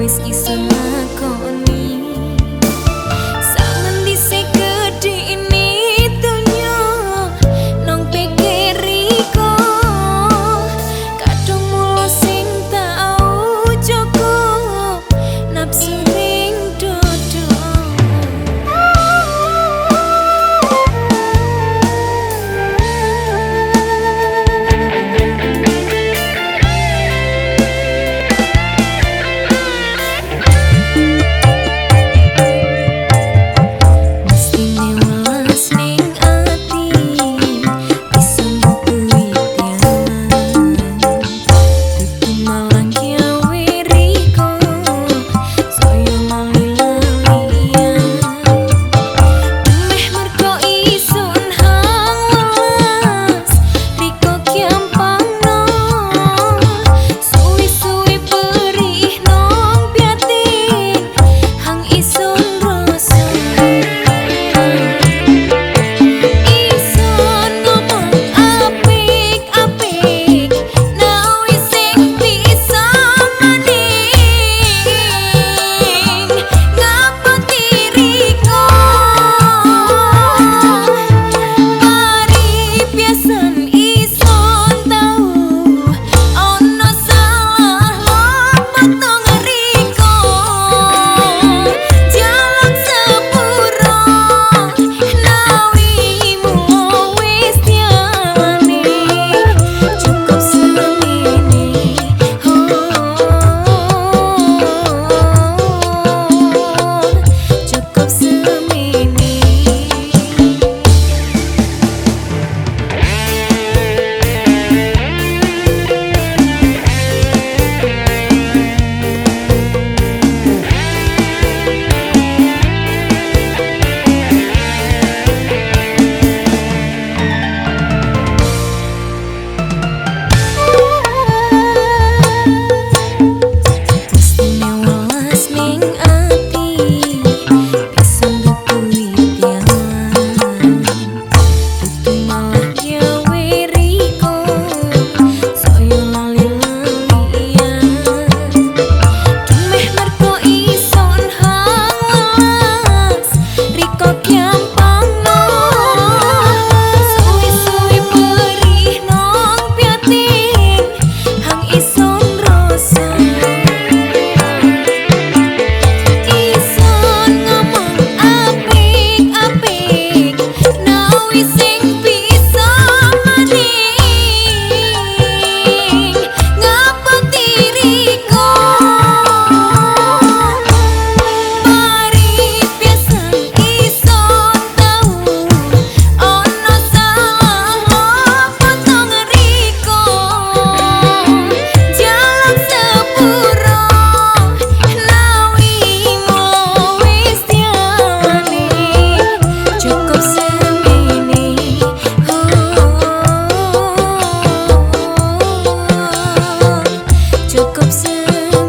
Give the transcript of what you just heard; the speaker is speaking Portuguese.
wis iso ngakon thank